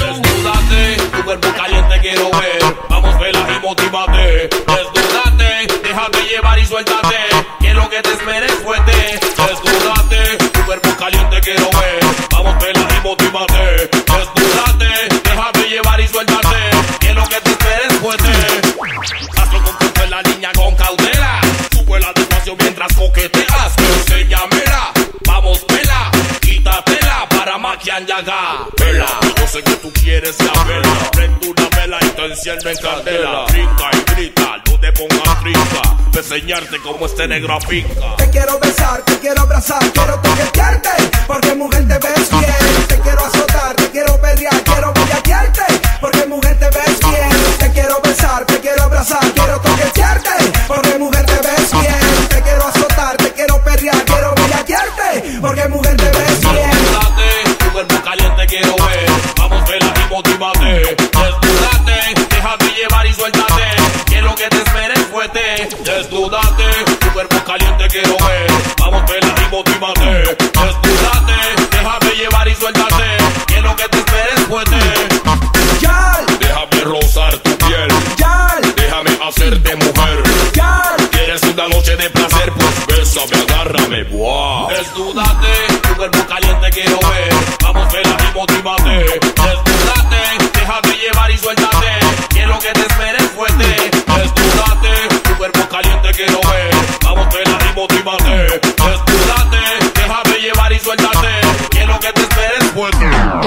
Desnúdate, tu cuerpo caliente quiero ver. Vamos, vela y motívate. Desnúdate, déjate llevar y suéltate. Que lo que te esperes fuerte. Desnúdate, tu cuerpo caliente quiero ver. Vamos, vela y motívate. Desnúdate, déjate llevar y suéltate. Que lo que te esperes fuerte. Hazlo con en la niña con cautela. Tú vuela despacio mientras coqueteas. Enséñamela, vamos, vela. Maquiar yaga. Vela, yo sé que tú quieres saberla. Prende una vela y te enciendo en candela. Brinca y grita, no te pongas trinca. De enseñarte cómo este negro afinca. Te quiero besar, te quiero abrazar, quiero toquetearte, Desnúdate, tu cuerpo caliente quiero ver. Vamos, vela y motívate. Desnúdate, déjate llevar y suéltate. Que lo que te esperes fuerte. Yal, Déjame rozar tu piel. yal, Déjame hacerte mujer. yal. ¿Quieres una noche de placer? Pues bésame, agárrame, buah. Desnúdate, tu cuerpo caliente quiero ver. Vamos. puedo.